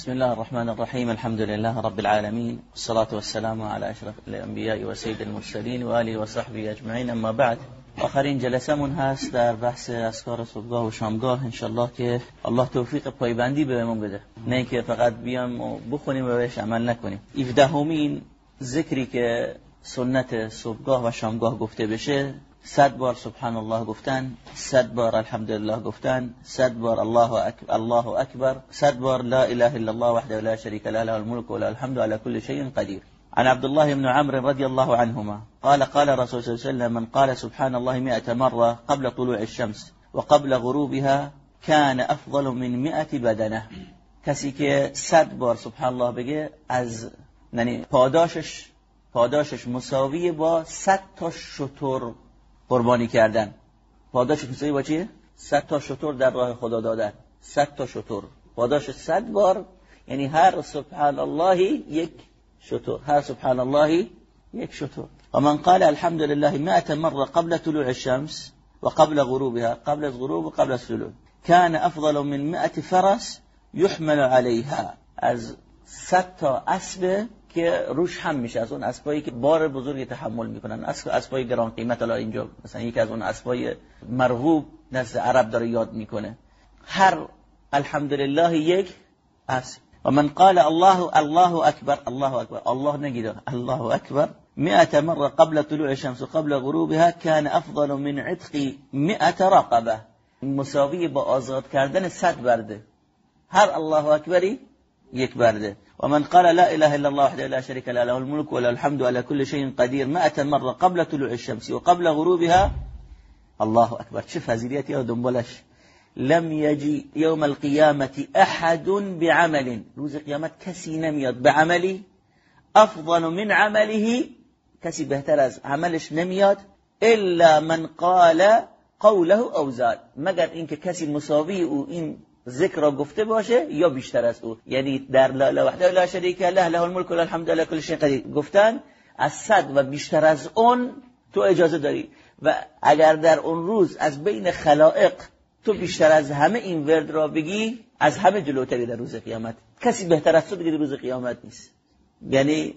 بسم الله الرحمن الرحيم الحمد لله رب العالمين والصلاة والسلام على أشرف الأنبياء وسيد المرسلين وآله وصحبه أجمعين أما بعد آخرین جلسمون هست در بحث اسکار صبحگاه و شامگاه انشالله که الله توفیق پایبندی بهمون بده نه اینکه فقط بیام و بخونیم و بهش عمل نکنیم 17 ذکری که سنت صبحگاه و شامگاه گفته بشه صد بار سبحان الله گفتن صد بار الحمدلله گفتن صد بار الله اکبر الله اکبر صد بار لا إله إلا الله وحده لا شريك له له الملك وله الحمد على كل شيء قدير. عن عبد الله بن عمرو رضي الله عنهما قال قال رسول صلى الله عليه وسلم من قال سبحان الله مئة مرة قبل طلوع الشمس وقبل غروبها كان أفضل من مئة بدنة. کسی که صد بار سبحان الله بگه از یعنی پاداشش پاداشش مساوی با صد تا شطور قربانی کردن. پاداش مساوی با چیه؟ صد تا شطور در راه خدا دادن. صد تا شطور پاداش صد بار یعنی هر سبحان الله یک شطور هر سبحان الله یک شطور ومن قال الحمد لله مئة مرة قبل طلوع الشمس وقبل غروبها قبل الغروب وقبل الطلوع كان أفضل من مئة فرس يحمل عليها از صد تا اسب که روش هم میشه. از اون اسبایی که بار بزرگی تحمل می‌کنن. اسبای گران قیمت. الان اینجا مثلا یکی از اون اسبای مرغوب نزد عرب داره یاد می‌کنه. هر الحمدلله یک اسب. و من قال الله الله اکبر. الله اکبر. الله نگید الله اکبر. مئة مرة قبل طلوع الشمس وقبل غروبها كان أفضل من عتق مئة رقبة. مساوی با آزاد کردن صد برده. هر الله اکبری یک برده. ومن قال لا إله إلا الله وحده لا شريك له له الملك وله الحمد على كل شيء قدير. مئة مرة قبل طلوع الشمس وقبل غروبها الله أكبر. چه فضیلیتی یا دنبالش لم يجي يوم القيامة أحد بعمل. روز قیامت کسی نمیاد به عملی أفضل من عمله کسی بهتر از عملش نمیاد إلا من قال قوله أو زاد. مگر کسی مساوی أو این ذکر را گفته باشه یا بیشتر از او. یعنی در لا اله وحده لا شریک له له الملك و الحمد لله کل شیء قدیر. گفتن از صد و بیشتر از اون تو اجازه داری. و اگر در اون روز از بین خلائق تو بیشتر از همه این ورد را بگی از همه جلوتری در روز قیامت. کسی بهتر از تو بگی روز قیامت نیست. یعنی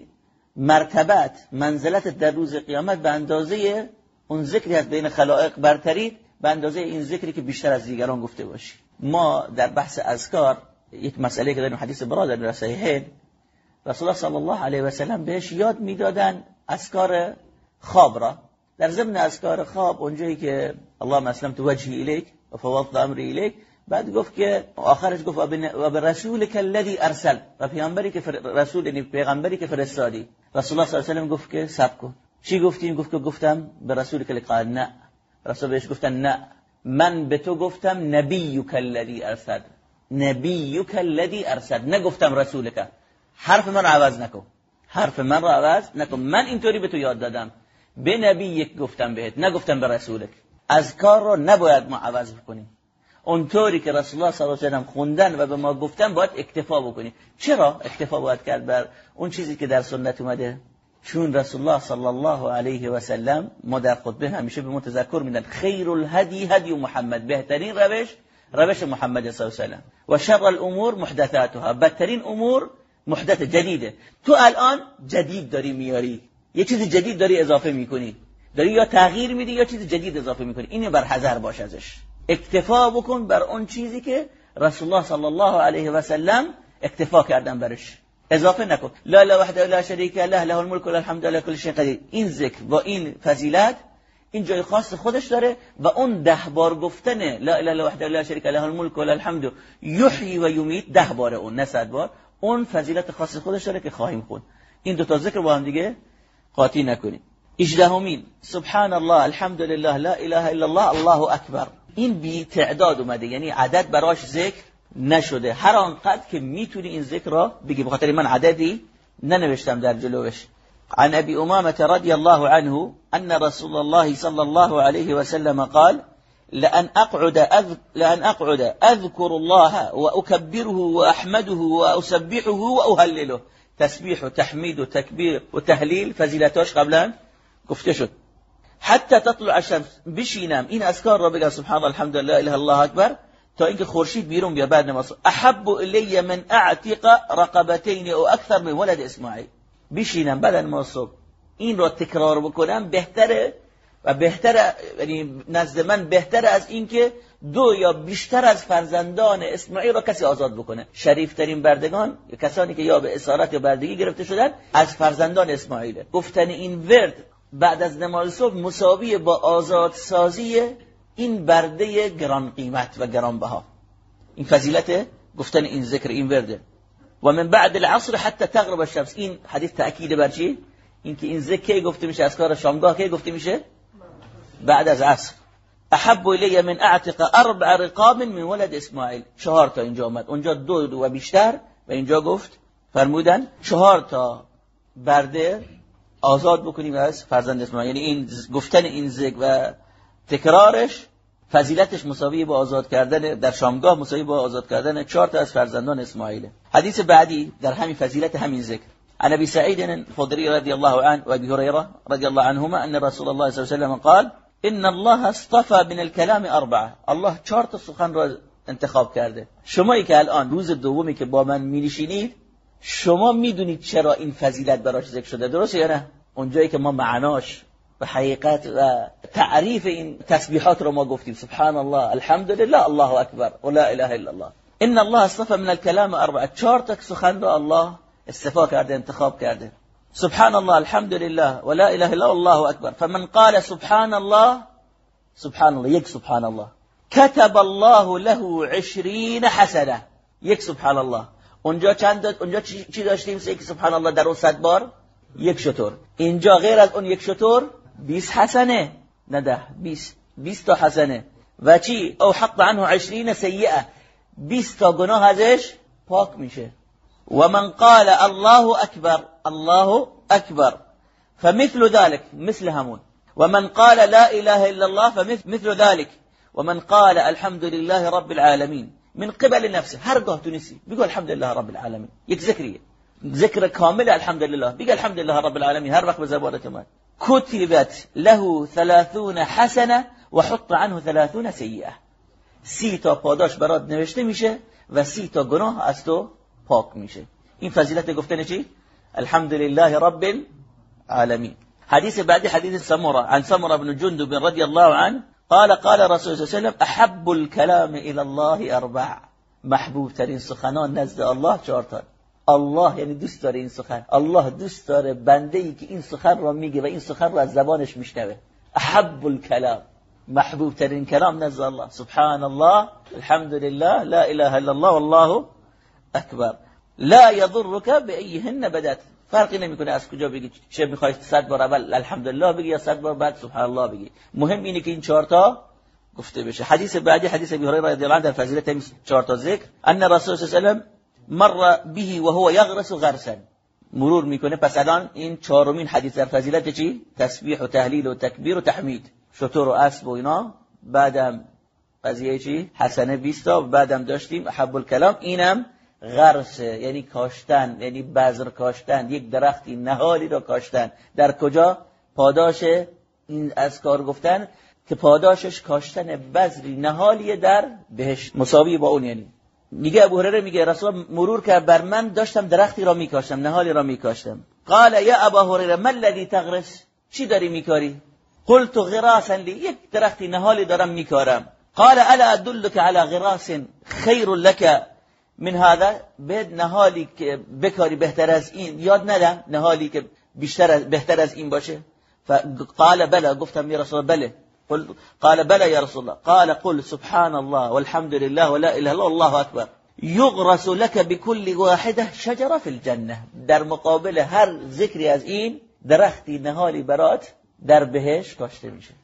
مرتبت منزلت در روز قیامت به اندازه اون ذکری از بین خلائق برترید به اندازه این ذکری که بیشتر از دیگران گفته باشی. ما در بحث اذکار یک مسئله که در حدیث برادر در صحیحین رسول الله صلی الله علیه و سلم بهش یاد می‌دادن اذکار خواب را. در ضمن اذکار خواب اونجایی که اللهم اسلمت وجهی الیک و فوضت امری الیک بعد گفت که آخرش گفت و به رسولک الذی ارسل. و پیامبری که رسول یعنی پیغمبری که فرستادی. رسول الله صلی الله علیه و گفت که سب کن. چی گفتیم گفت که گفتم به رسول که قال نه رسول بهش گفتن نه. من به تو گفتم نبیک الذی ارسل. نبیک الذی ارسل. نگفتم رسولک. حرف من عوض نکن. حرف من رو عوض نکن. من اینطوری به تو یاد دادم. به نبیک گفتم بهت نگفتم به رسولک. از کار رو نباید ما عوض بکنیم. اونطوری که رسول الله صلی الله علیه و سلم خوندن و به ما گفتن باید اکتفا بکنیم. چرا اکتفا باید کرد بر اون چیزی که در سنت اومده؟ چون رسول الله صلی الله علیه و سلم ما در خطبه همیشه به متذکر میدن. خیر الهدی هدی محمد بهترین روش روش محمد صلی الله علیه و سلم. و شر الامور محدثاتها بدترین امور محدث جدیده. تو الان جدید داری میاری. یه چیز جدید داری اضافه می‌کنی. داری یا تغییر میدی یا چیز جدید اضافه می‌کنی. اینو بر حذر باش ازش. اکتفا بکن بر اون چیزی که رسول الله صلی الله علیه و سلم اکتفا کردن برش. اضافه نکن. لا لا وحده لا شریک له له الملك و الحمد لله کل شیء قدیر. این ذکر با این فضیلت این جای خاص خودش داره و اون ده بار گفتن لا اله الا وحده لا شریک له الملك و الحمد یحیی و یمیت ده بار اون نه صد بار. اون فضیلت خاص خودش داره که خواهیم خون. این دو تا ذکر با هم دیگه قاطی نکنیم. اجدهمین. سبحان الله الحمد لله لا اله الا الله الله اکبر. این بی تعداد اومده یعنی عدد براش ذکر نشده. هر آنقدر که میتونی این ذکر را بگی. بخاطر من عددی ننوشتم در جلوش. عن ابي امامة رضي الله عنه ان رسول الله صلى الله عليه وسلم قال لأن أقعد, أذ... لأن أقعد أذكر الله وأكبره وأحمده وأسبحه وأهلله. تسبيح وتحميد وتكبير وتهليل فزيلتاش قبلا گفته شد. حتی تطلع الشمس. بشینم. این اذکار را بگم. سبحان الله الحمد لله اله الله اکبر. تا اینکه خورشید بیرون بیا بعد نماز. احب الی من اعتق رقبتین او اکثر من ولد اسماعیل. بشینم بعد نماز این را تکرار بکنم بهتره و بهتر یعنی نزد من بهتر از اینکه دو یا بیشتر از فرزندان اسماعیل را کسی آزاد بکنه. شریفترین بردگان یا کسانی که یا به اسارت یا بردگی گرفته شدن از فرزندان اسماعیل گفتن این ورد بعد از نماز صبح مساوی با آزاد سازی این برده گران قیمت و گران بها. این فضیلت گفتن این ذکر این ورده. و من بعد العصر حتی تغرب الشمس. این حدیث تأکید بر چی؟ این که این ذکر گفته میشه؟ از کار شامگاه کی گفته میشه؟ بعد از عصر. احب الی من اعتق اربع رقاب من ولد اسماعیل. چهار تا اینجا آمد. اونجا دو, دو و بیشتر. و اینجا گفت فرمودن چهار تا برده آزاد بکنیم از فرزند اسماعیل. یعنی این گفتن این ذکر و تکرارش فضیلتش مساوی با آزاد کردن در شامگاه مساوی با آزاد کردن چهار تا از فرزندان اسماعیل. حدیث بعدی در همین فضیلت همین ذکر. عن ابي سعيد الخدري رضي الله عنه وابي هريره رضي الله عنهما ان رسول الله صلى الله عليه وسلم قال ان الله اصطفى من الكلام اربعه. الله چهار تا سخن را انتخاب کرده. شمایی که الان روز دومی که با من مینشینید شما می‌دونید چرا این فضیلت براش ذکر شده. درسته یا نه؟ اونجایی که ما معناش و حقیقت و تعریف این تسبیحات رو ما گفتیم. سبحان الله الحمد لله الله اکبر و لا إله إلا الله. إن الله اصطفى من الكلام أربعة. چهار تا سخن را الله استفا کرده انتخاب کرده. سبحان الله الحمد لله ولا إله إلا الله أكبر. فمن قال سبحان الله سبحان الله یک سبحان الله كتب الله له عشرين حسنة. یک سبحان الله اونجا چند اونجا چی داشتیم؟ یک سبحان الله در اون صد بار. یک شطور. اینجا غیر از اون یک شطور 20 حسنة. نه ده 20 20 تا حسنة. و چی أو حق عنه 20 سیئه 20 تا گناه ازش پاک میشه. ومن قال الله أكبر الله أكبر. فمثل ذلك مثل همون. ومن قال لا إله إلا الله فمثل ذلك. ومن قال الحمد لله رب العالمين. من قبل نفسه هرگاه تونسي بيقول الحمد لله رب العالمين. ذكرية ذكر كامل الحمد لله. بيقول الحمد لله رب العالمين. هر وقت بزبارة مات كتبت له ثلاثون حسنة وحط عنه ثلاثون سيئة. سی تا پاداش برات نوشته میشه و سی تا گناه از تو پاک میشه. این فضیلت گفتن چی؟ الحمدلله رب العالمین. حدیث بعدی حدیث سمره عن سمره بن جندب رضی الله عنه قال قال رسول الله صلی الله احب الكلام إلى الله أربع. محبوب ترین سخنان نزد الله چهار الله یعنی دوست داره این سخن. الله دوست داره بنده ای که این سخن را میگه و این سخن را از زبانش میشنوه. احب الكلام محبوب ترین کلام نزد الله. سبحان الله الحمد لله لا اله الا الله والله اکبر. لا یضرک به ایهن بدت. فرقی نمی‌کنه از کجا بگی چه می‌خوای صد بار اول الحمدلله بگی یا صد بار بعد سبحان الله بگی. مهم اینه که این چهار تا گفته بشه. حدیث بعدی حدیث ابی هریره رضی الله عنه در فضیلت این چهار تا ذکر. ان رسول الله مر به و هو یغرس غرسا. مرور می‌کنه. پس الان این چهارمین حدیث در فضیلت چی؟ تسبیح و تهلیل و تکبیر و تحمید. شطور و اسب و اینا. بعدم قضیه چی؟ حسنه 20 تا. بعدم داشتیم حب الکلام. اینم غرس یعنی کاشتن. یعنی بذر کاشتن. یک درختی نهالی را کاشتن. در کجا؟ پاداش این از کار گفتن که پاداشش کاشتن بذری نهالی در بهش مساوی با اون یعنی. میگه ابو هریره میگه رسول مرور کرد بر من داشتم درختی را میکاشتم نهالی را میکاشتم. قال یا ابا هریره ما الذي تغرس؟ چی داری میکاری؟ قلت غراسا لی یک درختی نهالی دارم میکارم. قال الا ادلك على غراس خير لك من هذا؟ به نهالی که بکاری بهتر از این یاد ندم نهالی که بیشتر از بهتر از این باشه. فقال بله گفتم یا رسول بله. قل قال بله یا رسول الله. قال قل سبحان الله والحمد لله ولا إله إلا الله أكبر. یغرس لك بكل واحدة شجرة في الجنة. در مقابل هر ذکری از این درختی نهالی برات در بهش کاشته میشه.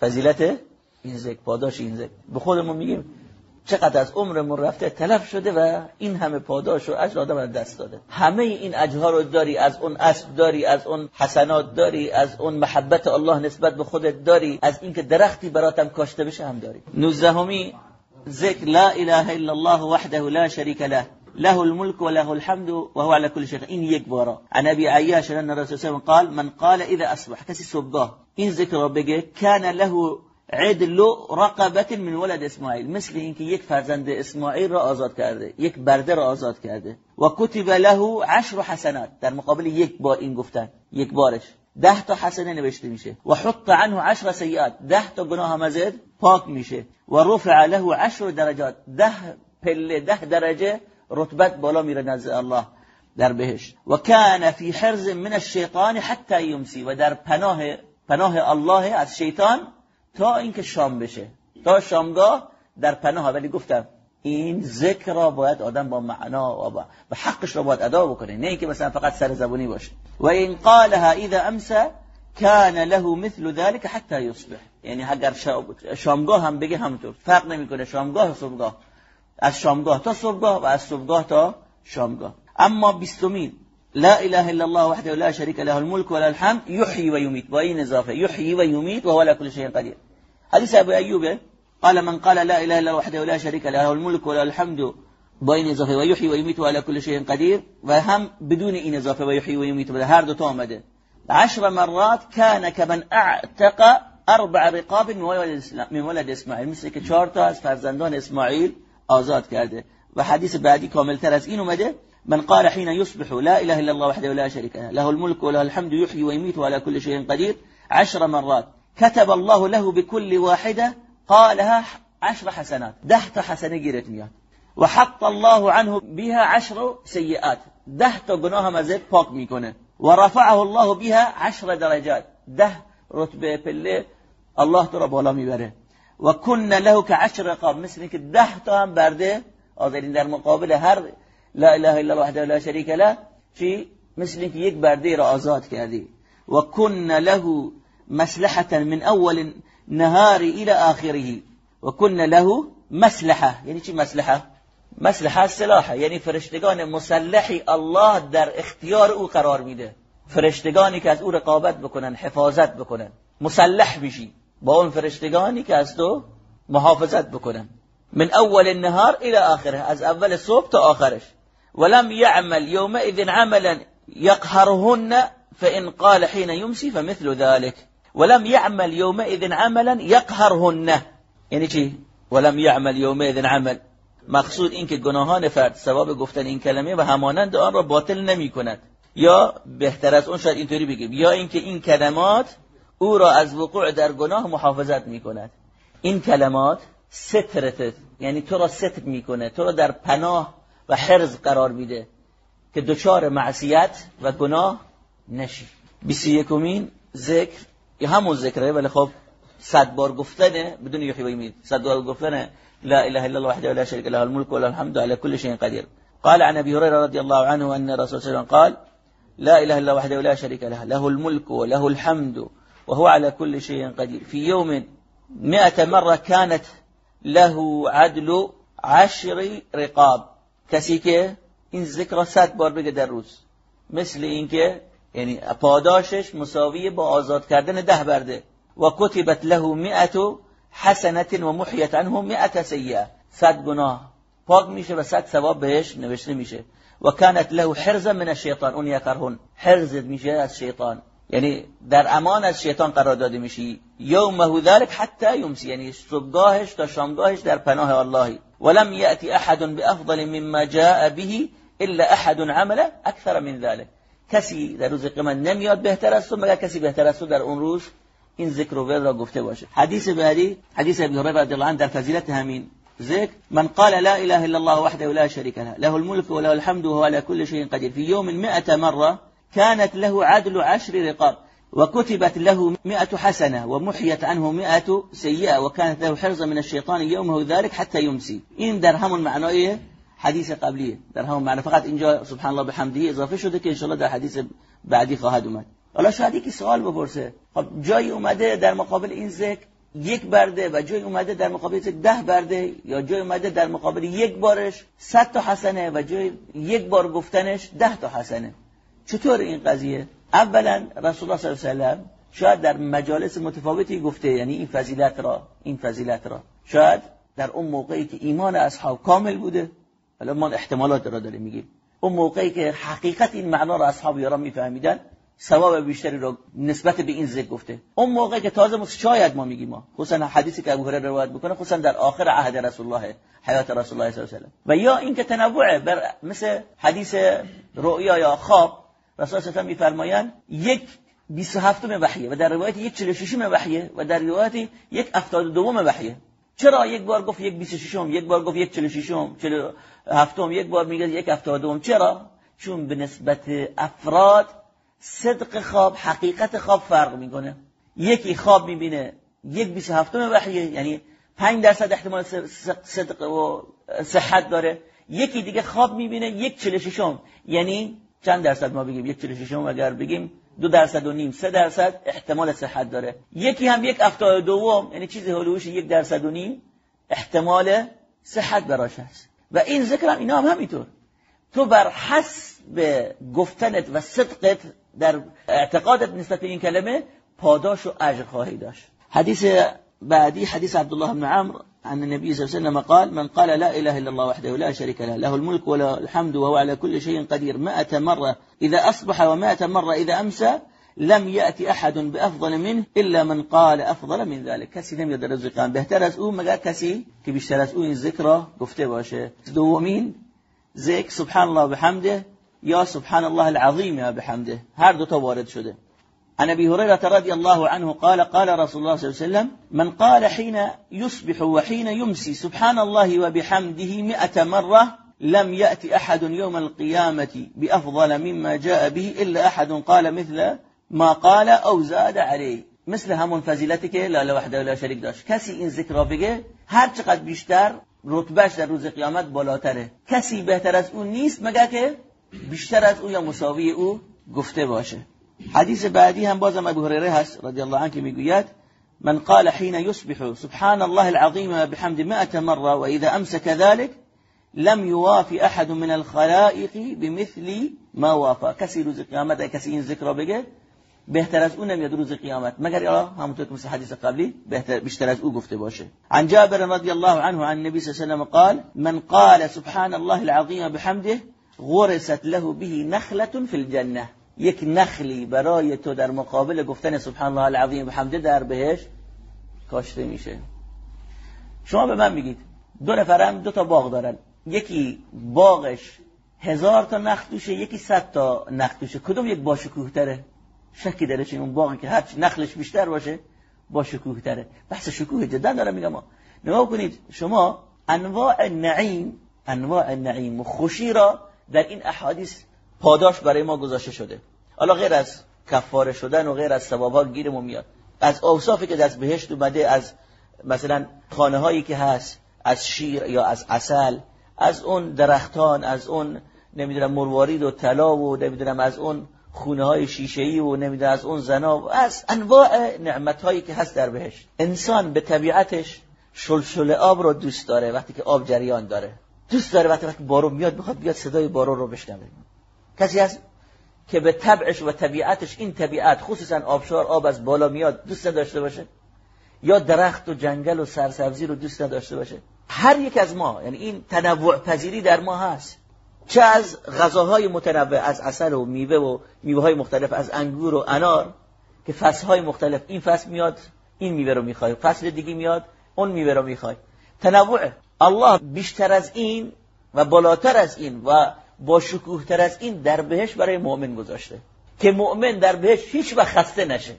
فضیلت این ذکر پاداش این ذکر. به خودمون میگیم چقدر از عمرمون رفته تلف شده و این همه پاداش و اجر آدم دست داده. همه این اجرها رو داری از اون اسب داری از اون حسنات داری از اون محبت الله نسبت به خودت داری از اینکه درختی براتم کاشته بشه هم داری. نوزدهمی ذکر لا اله الا الله وحده لا شریک له. له الملك وله الحمد وهو على كل شيء این یک بارا. عن ابي عياش ان الرسول صلى الله عليه وسلم قال من قال اذا اصبح. کسی صبحگاه این ذکر رو بگه کان له عدل رقبت من ولد اسماعیل. مثل اینکه یک فرزند اسماعیل را آزاد کرده یک برده را آزاد کرده. و کتب له عشر حسنات. در مقابل یک بار این گفتن یک بارش. ده تا حسنه نوشته میشه. و حط عنه عشر سیئات. ده تا گناه ازد پاک میشه. و رفع له عشر درجات. ده پله ده درجه رتبت بالا میره نزد الله در بهش و کان فی حرز من الشیطان حتی یمسی. و در پناه پناه الله از شیطان تا اینکه شام بشه. تا شامگاه در پناه ولی گفتم این ذکر را باید آدم با معنا و با حقش را باید ادا بکنه. نه اینکه مثلا فقط سر زبونی باشه. و این قالها اذا امسى كان له مثل ذلك حتى يصبح یعنی اگر شامگاه هم بگه همونطور. فرق نمی‌کنه شامگاه و صبحگاه. از شامگاه تا صبحگاه و از صبحگاه تا شامگاه. اما بیستمین لا إله إلا الله وحده لا شريك له الملك ولا الحمد يحيي ويميت. این إضافة؟ يحيي ويميت وهو على كل شيء قدير. حديث أبو أيوب قال من قال لا إله إلا وحده لا شريك له الملك ولا الحمد این إضافة؟ و یحیی و یمیت و علی کل شیء قدیر و هم بدون این إضافة و یحیی و یمیت هر دو عشر مرات كان كمن اعتق أربع رقاب من ولد اسماعیل مثل که چهار تا از فرزندان اسماعیل آزاد کرده. و حدیث بعدی کاملتر از این اومده من قال حين يصبح لا إله إلا الله وحده لا شريك له له الملك وله الحمد يحيي ويميت وعلى كل شيء قدير عشر مرات. كتب الله له بكل واحدة قالها عشر حسنات. ده تا حسنة گیرت میاد و حق الله عنه بها عشر سیئات ده تا هم ازت پاک میکنه و رفعه الله بها عشر درجات. ده رتبة پله الله تو را بالا میبره و کن له که عشر رقاب مثل که ده تا برده آزادین در مقابل هر لا إله إلا الله وحده لا شریک له چی مثل که یک برده را آزاد کردی. و له مسلحة من اول نهار إلى آخره. و کن له مسلحة. یعنی چی مسلحة؟ مسلحة سلاحة. یعنی فرشتگان مسلحی الله در اختیار أو قرار میده. فرشتگانی که از أو رقابت بکنن حفاظت بکنن. مسلح بشی. با اون فرشتگانی که از تو محافظت بکنن. من اول النهار إلى آخره. از اول صبح تا آخرش. ولم يعمل يومئذ عملا يقهرهن فإن قال حين يمسي فمثل ذلك. ولم يعمل يومئذ عملا يقهرهن. یعنی چی؟ ولم يعمل يومئذ عمل. مقصود این که گناهان فرد ثواب گفتن این کلمه و همانند آن را باطل نمی کند. یا بهتر از اون شاید اینطوری بگیم. یا اینکه این کلمات او را از وقوع در گناه محافظت می کند. این کلمات سترت یعنی تو را ستر می‌کنه تو را در پناه و حرز قرار میده که دچار معصیت و گناه نشی. بیسی یکمین ذکر یا همون ذکره ولی خب صد بار گفتنه بدون یحیی و یمیت صد بار گفتنه لا اله الا الله وحده لا شريك له الملك وله الحمد على كل شيء قدير قال عن ابي هريره رضي الله عنه ان الرسول صلى الله عليه وسلم قال لا اله الا الله وحده لا شريك له له الملك وله الحمد وهو على كل شيء قدير في يوم مئة مرة كانت له عدل عشر رقاب. کسی که این ذکر را صد بار بگه در روز. مثل اینکه یعنی پاداشش مساوی با آزاد کردن ده برده. و کتبت له مئت حسنت و محیت عنه مئت سیئه صد گناه پاک میشه و صد ثواب بهش نوشته میشه. و کانت له حرز من الشیطان. اون یکرهن حرز میشه از شیطان. یعنی در أمان از شیطان قرار داده میشی. یومه ذلك حتی یمسی یعنی صبحگاهش تا شامگاهش در پناه اللهی. ولم یأتی احد بأفضل مما جاء به الا احد عمل اکثر من ذلك کسی در روز قیامت نمیاد بهتر از تو مگر کسی بهتر از تو در اون روز این ذکر و را گفته باشه. حدیث بعدی حدیث ابی هریره رضی الله عنه در فضیلت همین ذکر من قال لا اله الا الله وحده لا شريك له له الملك وله الحمد وهو على كل شيء قدير في يوم مئة مرة كانت له عدل عشر رقاب وكتبت له مئة حسنة ومحيت عنه مئة سيئة وكانت له حرزة من الشيطان يومه ذلك حتى يمسي. این در همون معنای حدیث قبلیه در همون معنی فقط اینجا سبحان الله بحمده اضافه شده که انشاءالله در حدیث بعدی خواهد اومد. حالا شاید که سوال بپرسه. خب جایی اومده در مقابل این ذکر یک برده و جای اومده در مقابل ده برده یا جای اومده در مقابل یک بارش صد تا حسنه و جای یک بار گفتنش ده تا حسنه؟ چطور این قضیه؟ اولا رسول الله صلی الله علیه و شاید در مجالس متفاوتی گفته یعنی این فضیلت را این فضیلت را. شاید در اون موقعی که ایمان اصحاب کامل بوده حالا ما احتمالات را داریم میگیم. اون موقعی که حقیقت این معنا را اصحاب یاران میفهمیدن ثواب بیشتری رو نسبت به این ذکر گفته. اون موقع که تازه شاید ما میگیم ما. خصوصا حدیثی که ابو روایت می‌کنه خصوصا در آخر عهد رسول الله حیات رسول الله صلی الله علیه و و یا اینکه تنوع بر مثل حدیث رؤیا یا خواب رسول الله میفرمایند یک 27 وحیه و در روایت یک 46 وحیه و در روایت یک 72 وحیه. چرا یک بار گفت یک 26 یک بار گفت یک 46 47 یک بار میگه یک 72 چرا؟ چون به نسبت افراد صدق خواب حقیقت خواب فرق می‌کنه. یکی خواب می‌بینه یک 27 وحیه یعنی 5 درصد احتمال صدق و صحت داره. یکی دیگه خواب می‌بینه یک 46 یعنی چند درصد ما بگیم؟ یک 46 اگر بگیم دو درصد و نیم سه درصد احتمال صحت داره. یکی هم یک افتاد دوم یعنی چیزی هلوش یک درصد و نیم احتمال صحت براش هست. و این ذکر هم اینا هم همینطور. تو بر حسب گفتنت و صدقت در اعتقادت نسبت این کلمه پاداش و اجر خواهی داشت. حدیث بعدی حديث عبد الله بن عمرو عن النبي صلى الله عليه وسلم قال من قال لا إله إلا الله وحده لا شريك له له الملك وله الحمد وهو على كل شيء قدير. مائة مرة إذا أصبح ومائة مرة إذا أمسى لم يأتي أحد بأفضل منه إلا من قال أفضل من ذلك. كسي لم يدر الزقان بهتر از أو مگر کسی که بیشتر از أو این باشه. دومین ذکر سبحان الله بحمده. یا سبحان الله العظیم بحمده. هر دو وارد شده. عن أبي هريرة رضي الله عنه قال قال رسول الله صلى الله عليه وسلم من قال حين يصبح وحين يمسي سبحان الله وبحمده مئة مرة لم يأتي أحد يوم القيامة بأفضل مما جاء به إلا أحد قال مثل ما قال أو زاد عليه. مثل همون فضیلتی که لا وحده لا شریک داشت. کسی این ذکر بگه هر چقدر بیشتر رتبهش در روز قیامت بالاتره. کسی بهتر از اون نیست مگر که بیشتر از أو یا مساوی أو گفته باشه. حدیث بعدی هم بازم أبو هریره هست رضی الله عنه که میگوید من قال حين يصبح سبحان الله العظيم بحمد مئة مرة وإذا أمس كذلك لم يوافي أحد من الخلائق بمثل ما وافى. کسی روز قیامت کسی این ذکر بگه بهتر از اون نمیاد روز قیامت مگر یا همونطور که مثل حدیث قبلی بهتر بیشتر از أو گفته باشه. عن جابر رضی الله عنه عن النبي صلى الله عليه وسلم قال من قال سبحان الله العظيم بحمده غرست له به نخلة في الجنة. یک نخلی برای تو در مقابل گفتن سبحان الله العظیم و حمده در بهش کاشته میشه. شما به من میگید دو نفرم دو تا باغ دارن. یکی باغش هزار تا نخل توشه یکی صد تا نخل توشه. کدوم یک با شکوه تره شکی داره چه اون باغی که هر نخلش بیشتر باشه با شکوه تره بحث شکوه جدا دارم میگم. نگاه کنید شما انواع نعیم انواع نعیم و خوشی را در این احادیث پاداش برای ما گذاشته شده. حالا غیر از کفاره شدن و غیر از ثوابا گیرمون میاد. از اوصافی که دست بهشت اومده از مثلا خانه هایی که هست از شیر یا از اصل از اون درختان از اون نمی‌دونم مروارید و طلا و نمی‌دونم از اون خونه های شیشه ای و نمی‌دونم از اون زنا و از انواع نعمت هایی که هست در بهشت. انسان به طبیعتش شلشل آب رو دوست داره وقتی که آب جریان داره. دوست داره وقتی وقتی بارون میاد بخواد بیاد صدای بارون رو بشنوه. کسی از که به طبعش و طبیعتش این طبیعت خصوصا آبشار آب از بالا میاد دوست نداشته باشه. یا درخت و جنگل و سرسبزی رو دوست نداشته باشه. هر یک از ما یعنی این تنوع پذیری در ما هست. چه از غذاهای متنوع از عسل و میوه و میوه های مختلف از انگور و انار که فصل های مختلف این فصل میاد این میوه رو می‌خوای. فصل دیگه میاد اون میوه رو می‌خوای. تنوع. الله بیشتر از این و بالاتر از این و با شکوه تر از این در بهش برای مؤمن گذاشته. که مؤمن در بهش هیچ وقت خسته نشه.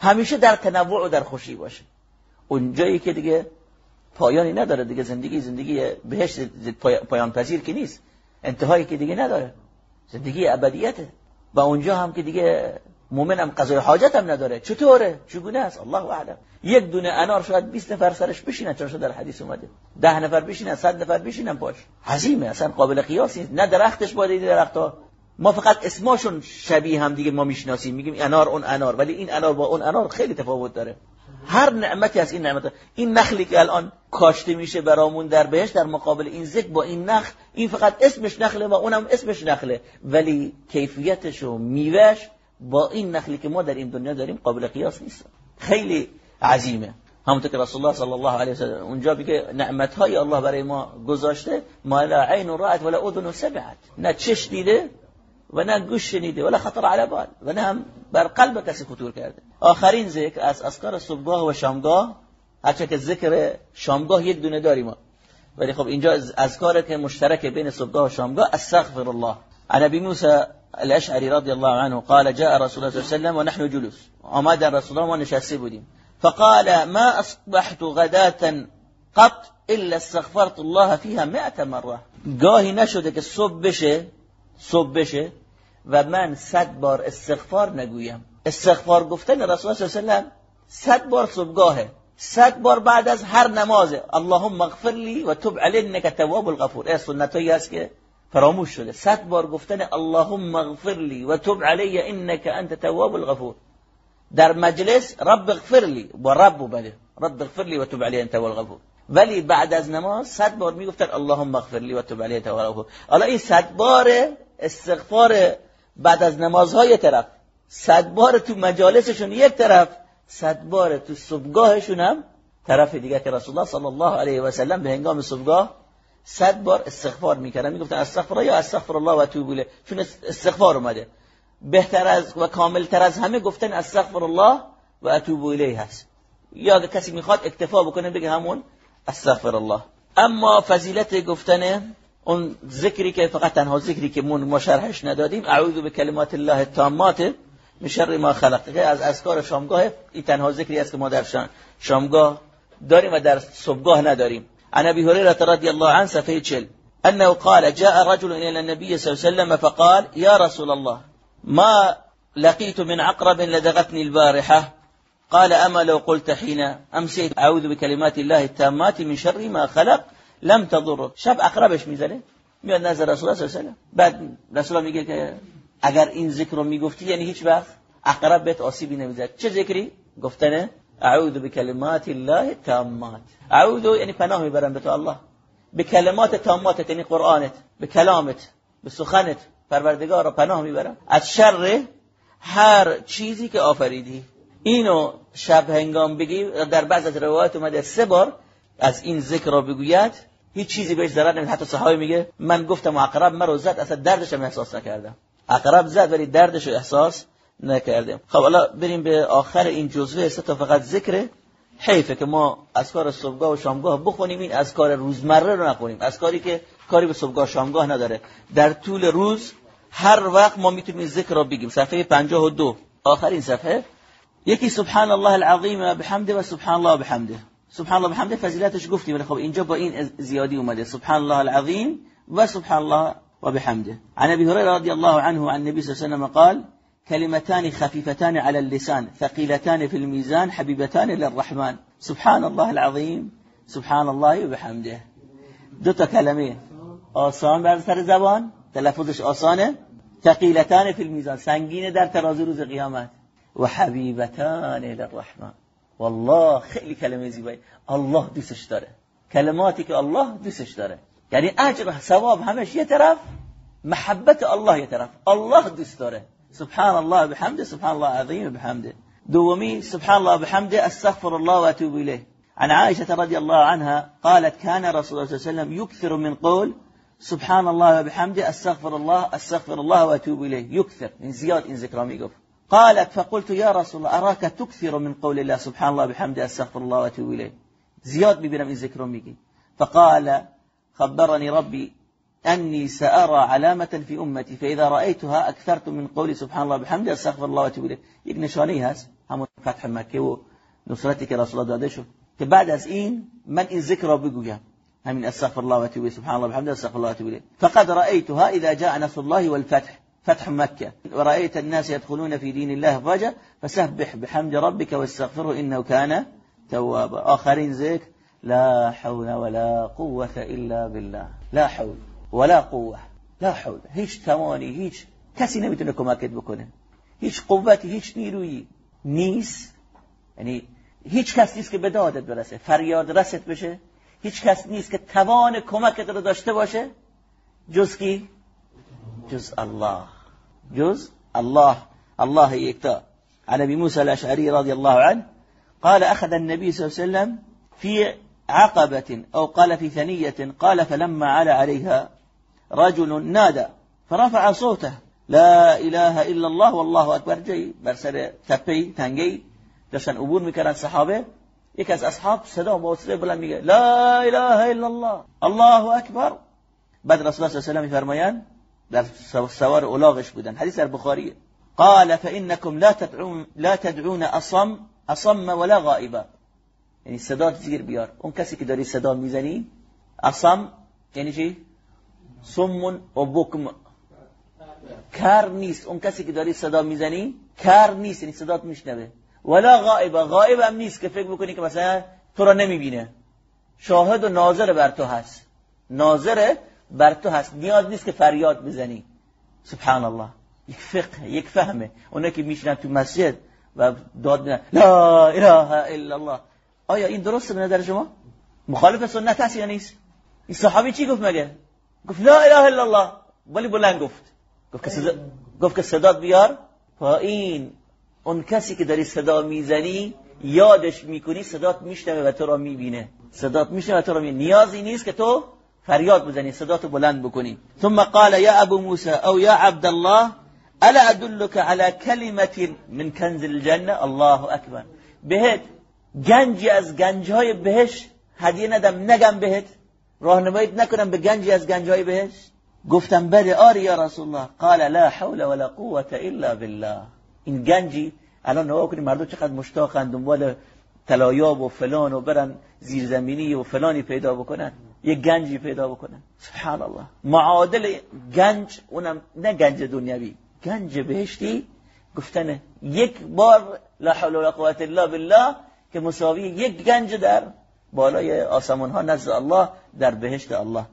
همیشه در تنوع و در خوشی باشه. اونجایی که دیگه پایانی نداره دیگه زندگی زندگی بهش پایان پذیر که نیست. انتهایی که دیگه نداره. زندگی ابدیته. و اونجا هم که دیگه مؤمن هم قضای حاجت هم نداره. چطوره؟ چگونه است؟ الله اعلم. یک دونه انار شاید 20 نفر سرش بشینن چون در حدیث اومده. ده نفر بشینن صد نفر بشینن پاش. عظیمه اصلا قابل قیاس نیست. نه درختش با این درختها. ما فقط اسماشون شبیه هم دیگه ما می‌شناسیم. میگیم انار اون انار ولی این انار با اون انار خیلی تفاوت داره. هر نعمتی از این نعمت. این نخلی که الان کاشته میشه برامون در بهش در مقابل این ذکر با این نخل این فقط اسمش نخله و اونم اسمش نخله. ولی کیفیتش و میوهش با این نخلی که ما در این دنیا داریم قابل قیاس نیست. خیلی عظیمه. همونطور که رسول الله صلی الله علیه و سلم اونجا بگه نعمت های الله برای ما گذاشته ما لا عین رأت ولا اذن سمعت. نه چش دیده و نه گوش شنیده ولا خطر على بال و نه هم بر قلب کسی خطور کرده. آخرین ذکر از اذکار صبحگاه و شامگاه هرچه که ذکر شامگاه یک دونه داریم ولی خب اینجا اذکار که مشترک بین صبحگاه و شامگاه استغفر الله. عن ابي موسى الأشعري رضي الله عنه قال جاء رسول الله صلى الله عليه وسلم ونحن جلوس. آمد رسول الله بودیم فقال ما أصبحت غداة قط إلا استغفرت الله فيها مئة مرة. گاهی نشده که صبح بشه صبح بشه و بار استغفار نگویم استغفار گفتن رسول الله صلی الله علیه و صد بار صبحگاهه صد بار بعد از هر نمازه اللهم اغفر لی و تب علی انک تواب الغفور. این سنتایی است که فراموش شده. صد بار گفتن اللهم اغفر لی و تب علی انک انت تواب الغفور. در مجلس رب اغفر لی و رب بده. رب اغفر لی و تب علی انت الغفور. ولی بعد از نماز صد بار می‌گفتن اللهم اغفر لی و تب علی انت الغفور. حالا این صد بار استغفار بعد از نمازهای طرف صد بار تو مجالسشون یک طرف صد بار تو صبحگاهشون هم طرف دیگه که رسول الله صلی الله علیه و سلم به هنگام صبحگاه صد بار استغفار می‌کردن می‌گفتن استغفر یا استغفر الله و توب الیه. چون استغفار اومده. بهتر از و کاملتر از همه گفتن استغفر الله و اتوب الیه هست. یا اگه کسی می‌خواد اکتفا بکنه بگه همون استغفر الله. اما فضیلت گفتن اون ذکری که فقط تنها ذکری که ما شرحش ندادیم اعوذ به کلمات الله التامات من شر ما خلق. از اذکار شامگاه این تنها ذکری است که ما در شامگاه داریم و در صبحگاه نداریم. عن أبي هريرة رضي الله عنه 40 أنه قال جاء رجل إلى النبي صلى الله عليه وسلم فقال يا رسول الله ما لقيت من عقرب لدغتني البارحة؟ قال أما لو قلت حين أمسيت أعوذ بكلمات الله التامات من شر ما خلق لم تضر. شب عقربش میزنه میاد نظر رسول الله صلی الله بعد رسول الله میگه که أگر این ذکر رو میگفتی یعنی هیچ وقت؟ عقرب بهت آسیبی نمیزد. چه ذکری؟ گفتنه اعوذ بکلمات الله تامات اعوذ یعنی پناه می‌برم به تو الله. به کلمات تامات یعنی قرآنت به کلامت به سخنت. پروردگار را پناه می‌برم. از شر هر چیزی که آفریدی. اینو شب هنگام بگی در بعض از روایات اومده سه بار از این ذکر را بگوید. هیچ چیزی بهش ضرر نمیده. حتی صحابه میگه من گفتم عقرب مرا زد اصلا دردش هم احساس نکردم. عقرب زد ولی دردش احساس نکردیم. خب حالا بریم به آخر این جزوه. سه تا فقط ذکره. حیفه که ما از کار صبحگاه و شامگاه بخونیم. این از کار روزمره رو نخونیم. از کاری که کاری به صبحگاه شامگاه نداره. در طول روز هر وقت ما می‌تونیم ذکر رو بگیم. صفحه 52 آخرین صفحه. یکی سبحان الله العظیم و بحمده و سبحان الله بحمده. سبحان الله بحمده فضیلتش گفتیم. خب اینجا با این زیادی اومده. سبحان الله العظیم و سبحان الله وبحمده عن ابي هريره رضي الله عنه عن النبي صلى الله عليه وسلم قال كلمتان خفيفتان على اللسان ثقيلتان في الميزان حبيبتان للرحمن سبحان الله العظيم. سبحان الله وبحمده. دو تا کلمه آسان بر سر زبان؟ تلفظش آسانه ثقيلتان في الميزان. سنگینه در ترازو روز قیامت. و حبیبتان للرحمن والله خیلی کلمه زیبایی. الله دوستش داره. کلماتی که الله دوستش داره. یعنی اجر ثواب همش یه طرف محبت الله یه طرف. الله دوست داره. سبحان الله بحمده سبحان الله عظيم بحمده. دومي سبحان الله بحمده أستغفر الله وأتوب إليه. عن عائشة رضي الله عنها قالت كان رسول الله صلى الله عليه وسلم يكثر من قول سبحان الله وبحمده أستغفر الله أستغفر الله وأتوب إليه. يكثر من زياد ان ذكر ميقف قالت فقلت يا رسول الله أراك تكثر من قول الله سبحان الله بحمده أستغفر الله وأتوب إليه؟ زياد بيبنا من ذكر ميقي فقال خبرني ربي أني سأرى علامة في أمتي فإذا رأيتها أكثرت من قولي سبحان الله بحمده أستغفر الله وأتوب إليه. یک نشانه هست همون فتح مکه و نصرتی رسول الله شد که بعد من این ذکر را بگویم همین أستغفر الله وأتوب سبحان الله بحمده أستغفر الله وأتوب فقد رأيتها إذا جاء نصر الله والفتح فتح مكة. ورأيت الناس يدخلون في دين الله فجأة فسبح بحمد ربك واستغفره إنه كان توابا. آخرين ذكر لا حول ولا قوة إلا بالله. لا حول. ولا قوة لا حول. هیچ توانی هیچ کسی نمیتونه کمکت بکنه. هیچ قوتی هیچ نیرویی نیست. یعنی هیچ کس نیست که به دادت برسه فریاد رست بشه. هیچ کس نیست که توان کمکت رو داشته باشه. جز کی؟ جز الله. جز الله. الله یکتا عن ابي موسى الاشعري رضي الله عنه قال اخذ النبي صلى الله عليه وسلم في عقبة أو قال في ثنية قال فلما علا عليها رجل نادى فرفع صوته. لا إله إلا الله والله اکبر جایی بر سر تپه تنگی. داشتن عبور میکردن صحابه. یک از اصحاب صدا با بلند میگه لا إله إلا الله الله اکبر بعد رسول الله صلی الله میفرمایند در سوار اولاغش بودن. حدیث در قال فانكم لا تدعون لا تدعون اصم أصم ولا غائبا یعنی صدا زیر بیار. اون کسی که داری صدا میزنی أصم یعنی چی؟ صم و بکم. کر نیست. اون کسی که داری صدا می‌زنی کر نیست. یعنی صدات میشنوه. ولا غائب غائب هم نیست که فکر بکنی که مثلا تو را نمی‌بینه. شاهد و ناظر بر تو هست. ناظر بر تو هست. نیاز نیست که فریاد بزنی. سبحان الله یک فقه یک فهمه. اونه که میشنن تو مسجد و داد میدن. لا اله الا الله. آیا این درسته به نظر شما؟ مخالف سنت هست یا نیست؟ این صحابی چی گفت مگه؟ گفت لا اله الا الله. ولی بلند گفت. گفت که صدا گفت که صدا بیار این اون کسی که داری صدا می‌زنی یادش می‌کنی صدات میشنوه و تو را می‌بینه. صدات میشنوه و تو را می‌بینه. نیازی نیست که تو فریاد بزنی صداتو بلند بکنی. ثم قال یا ابو موسى او یا عبد الله الا ادلك على كلمه من کنز الجنه الله اکبر. بهت گنجی از گنجهای بهش هدیه ندم نگم بهت. راهنماییت نکنم به گنجی از گنجهای بهش؟ گفتم بله آری یا رسول الله قال لا حول ولا قوه الا بالله. این گنجی الان نگاه کنید مردم چقدر مشتاقن دنبال طلایاب و فلان و برن زیرزمینی و فلانی پیدا بکنن. یک گنجی پیدا بکنن. سبحان الله معادل گنج اونم نه گنج دنیوی گنج بهشتی گفتن یک بار لا حول ولا قوت الا بالله که مساوی یک گنج در بالای آسمان ها نزد الله در بهشت الله.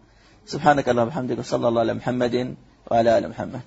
سبحانك اللهم وبحمدك صلى الله على محمد وعلى ال محمد.